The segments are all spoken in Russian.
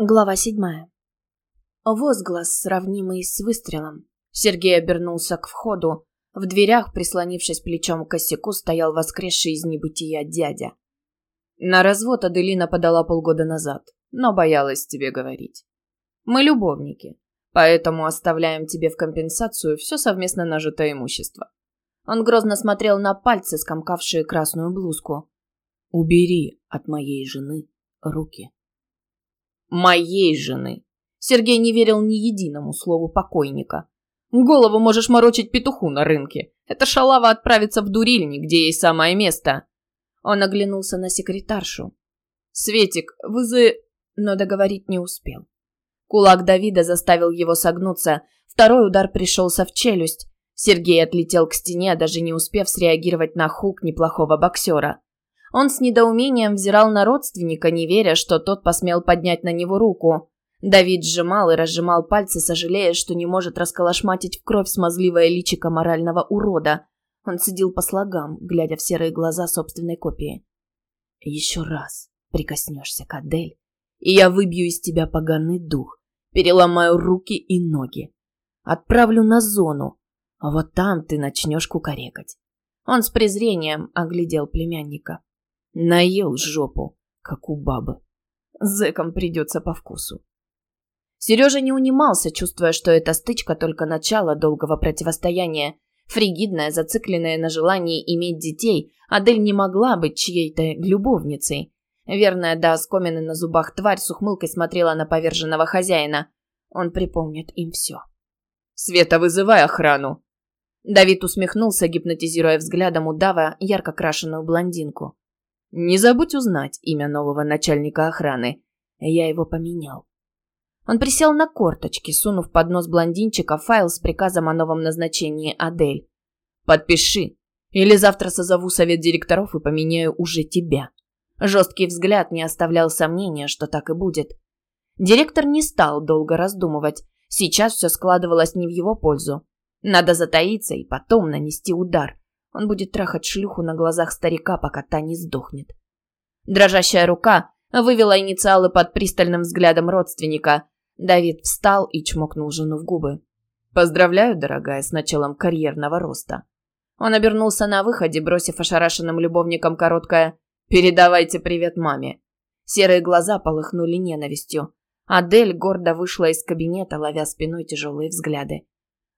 Глава седьмая. Возглас, сравнимый с выстрелом. Сергей обернулся к входу. В дверях, прислонившись плечом к косяку, стоял воскресший из небытия дядя. На развод Аделина подала полгода назад, но боялась тебе говорить. Мы любовники, поэтому оставляем тебе в компенсацию все совместно нажитое имущество. Он грозно смотрел на пальцы, скомкавшие красную блузку. Убери от моей жены руки. Моей жены. Сергей не верил ни единому слову покойника. Голову можешь морочить петуху на рынке. Это шалава отправится в дурильник, где ей самое место. Он оглянулся на секретаршу. «Светик, вызы...» Но договорить не успел. Кулак Давида заставил его согнуться. Второй удар пришелся в челюсть. Сергей отлетел к стене, даже не успев среагировать на хук неплохого боксера. Он с недоумением взирал на родственника, не веря, что тот посмел поднять на него руку. Давид сжимал и разжимал пальцы, сожалея, что не может расколошматить в кровь смазливое личико морального урода. Он сидел по слогам, глядя в серые глаза собственной копии. «Еще раз прикоснешься к Адель, и я выбью из тебя поганый дух, переломаю руки и ноги. Отправлю на зону, а вот там ты начнешь кукарекать». Он с презрением оглядел племянника. Наел жопу, как у бабы. Зэкам придется по вкусу. Сережа не унимался, чувствуя, что эта стычка только начало долгого противостояния. Фригидная, зацикленная на желании иметь детей, Адель не могла быть чьей-то любовницей. Верная до оскомины на зубах тварь с ухмылкой смотрела на поверженного хозяина. Он припомнит им все. «Света, вызывай охрану!» Давид усмехнулся, гипнотизируя взглядом удава ярко крашеную блондинку. Не забудь узнать имя нового начальника охраны. Я его поменял. Он присел на корточки, сунув под нос блондинчика файл с приказом о новом назначении Адель. «Подпиши, или завтра созову совет директоров и поменяю уже тебя». Жесткий взгляд не оставлял сомнения, что так и будет. Директор не стал долго раздумывать. Сейчас все складывалось не в его пользу. Надо затаиться и потом нанести удар. Он будет трахать шлюху на глазах старика, пока та не сдохнет. Дрожащая рука вывела инициалы под пристальным взглядом родственника. Давид встал и чмокнул жену в губы. «Поздравляю, дорогая, с началом карьерного роста». Он обернулся на выходе, бросив ошарашенным любовникам короткое «Передавайте привет маме». Серые глаза полыхнули ненавистью. Адель гордо вышла из кабинета, ловя спиной тяжелые взгляды.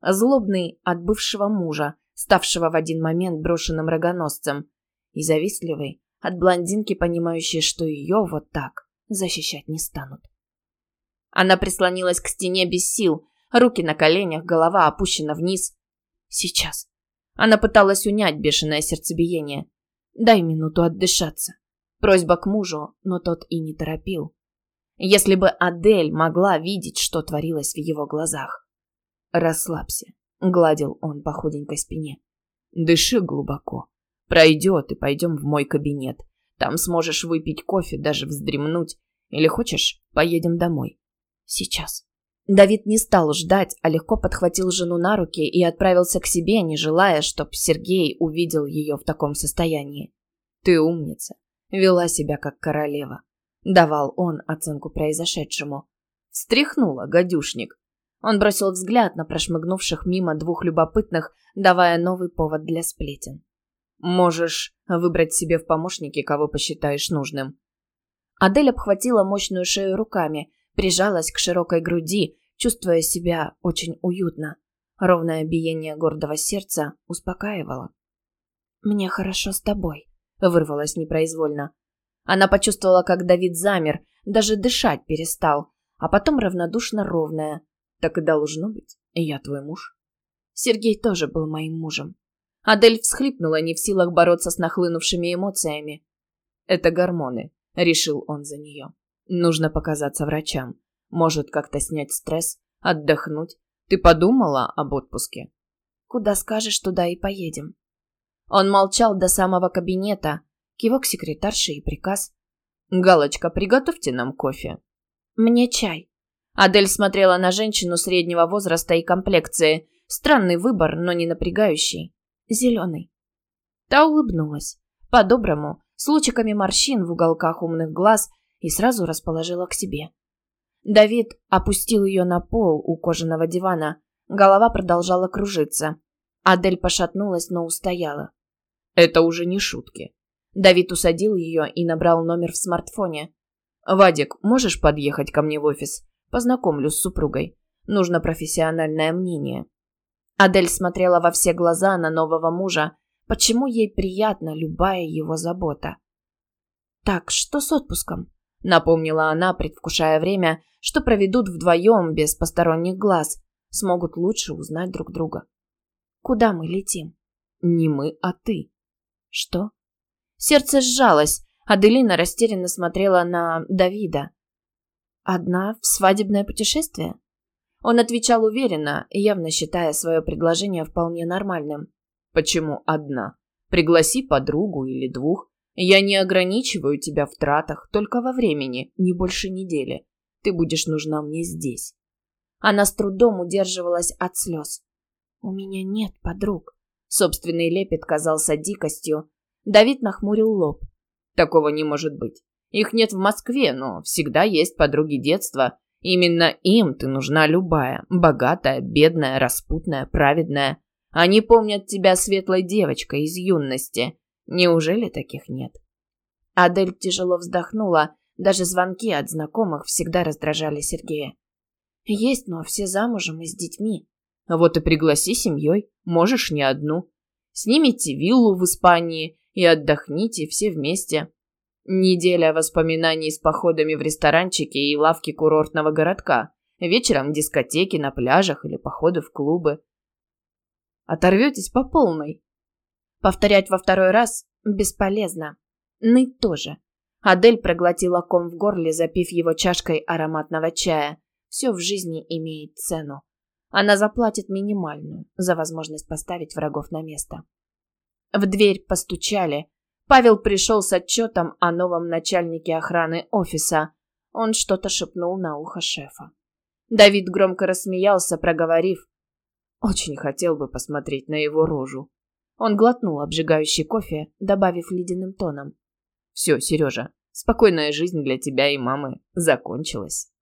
Злобный от бывшего мужа, ставшего в один момент брошенным рогоносцем, и завистливый от блондинки, понимающей, что ее вот так защищать не станут. Она прислонилась к стене без сил, руки на коленях, голова опущена вниз. Сейчас. Она пыталась унять бешеное сердцебиение. Дай минуту отдышаться. Просьба к мужу, но тот и не торопил. Если бы Адель могла видеть, что творилось в его глазах. Расслабься. Гладил он по худенькой спине. Дыши глубоко. Пройдет и пойдем в мой кабинет. Там сможешь выпить кофе, даже вздремнуть. Или хочешь, поедем домой? Сейчас. Давид не стал ждать, а легко подхватил жену на руки и отправился к себе, не желая, чтоб Сергей увидел ее в таком состоянии. «Ты умница. Вела себя как королева», — давал он оценку произошедшему. Встряхнула, гадюшник. Он бросил взгляд на прошмыгнувших мимо двух любопытных, давая новый повод для сплетен. «Можешь выбрать себе в помощники, кого посчитаешь нужным». Адель обхватила мощную шею руками, прижалась к широкой груди, чувствуя себя очень уютно. Ровное биение гордого сердца успокаивало. «Мне хорошо с тобой», — вырвалась непроизвольно. Она почувствовала, как Давид замер, даже дышать перестал, а потом равнодушно ровная, так и должно быть. Я твой муж. Сергей тоже был моим мужем. Адель всхлипнула, не в силах бороться с нахлынувшими эмоциями. Это гормоны, решил он за нее. Нужно показаться врачам. Может, как-то снять стресс, отдохнуть. Ты подумала об отпуске? Куда скажешь, туда и поедем. Он молчал до самого кабинета. Кивок секретарши и приказ. «Галочка, приготовьте нам кофе». «Мне чай», Адель смотрела на женщину среднего возраста и комплекции. Странный выбор, но не напрягающий. Зеленый. Та улыбнулась. По-доброму, с лучиками морщин в уголках умных глаз и сразу расположила к себе. Давид опустил ее на пол у кожаного дивана. Голова продолжала кружиться. Адель пошатнулась, но устояла. «Это уже не шутки». Давид усадил ее и набрал номер в смартфоне. «Вадик, можешь подъехать ко мне в офис? Познакомлю с супругой. Нужно профессиональное мнение». Адель смотрела во все глаза на нового мужа. Почему ей приятна любая его забота? «Так, что с отпуском?» — напомнила она, предвкушая время, что проведут вдвоем без посторонних глаз, смогут лучше узнать друг друга. «Куда мы летим?» «Не мы, а ты». «Что?» Сердце сжалось. Аделина растерянно смотрела на Давида. «Одна в свадебное путешествие?» Он отвечал уверенно, явно считая свое предложение вполне нормальным. «Почему одна? Пригласи подругу или двух. Я не ограничиваю тебя в тратах, только во времени, не больше недели. Ты будешь нужна мне здесь». Она с трудом удерживалась от слез. «У меня нет подруг». Собственный лепет казался дикостью. Давид нахмурил лоб. «Такого не может быть. Их нет в Москве, но всегда есть подруги детства. Именно им ты нужна любая. Богатая, бедная, распутная, праведная. Они помнят тебя светлой девочкой из юности. Неужели таких нет?» Адель тяжело вздохнула. Даже звонки от знакомых всегда раздражали Сергея. «Есть, но все замужем и с детьми». «Вот и пригласи семьей. Можешь не одну. Снимите виллу в Испании и отдохните все вместе. Неделя воспоминаний с походами в ресторанчики и лавки курортного городка. Вечером дискотеки на пляжах или походы в клубы. Оторветесь по полной. Повторять во второй раз бесполезно. Ныть тоже. Адель проглотила ком в горле, запив его чашкой ароматного чая. Все в жизни имеет цену. Она заплатит минимальную за возможность поставить врагов на место. В дверь постучали. Павел пришел с отчетом о новом начальнике охраны офиса. Он что-то шепнул на ухо шефа. Давид громко рассмеялся, проговорив. «Очень хотел бы посмотреть на его рожу». Он глотнул обжигающий кофе, добавив ледяным тоном. «Все, Сережа, спокойная жизнь для тебя и мамы закончилась».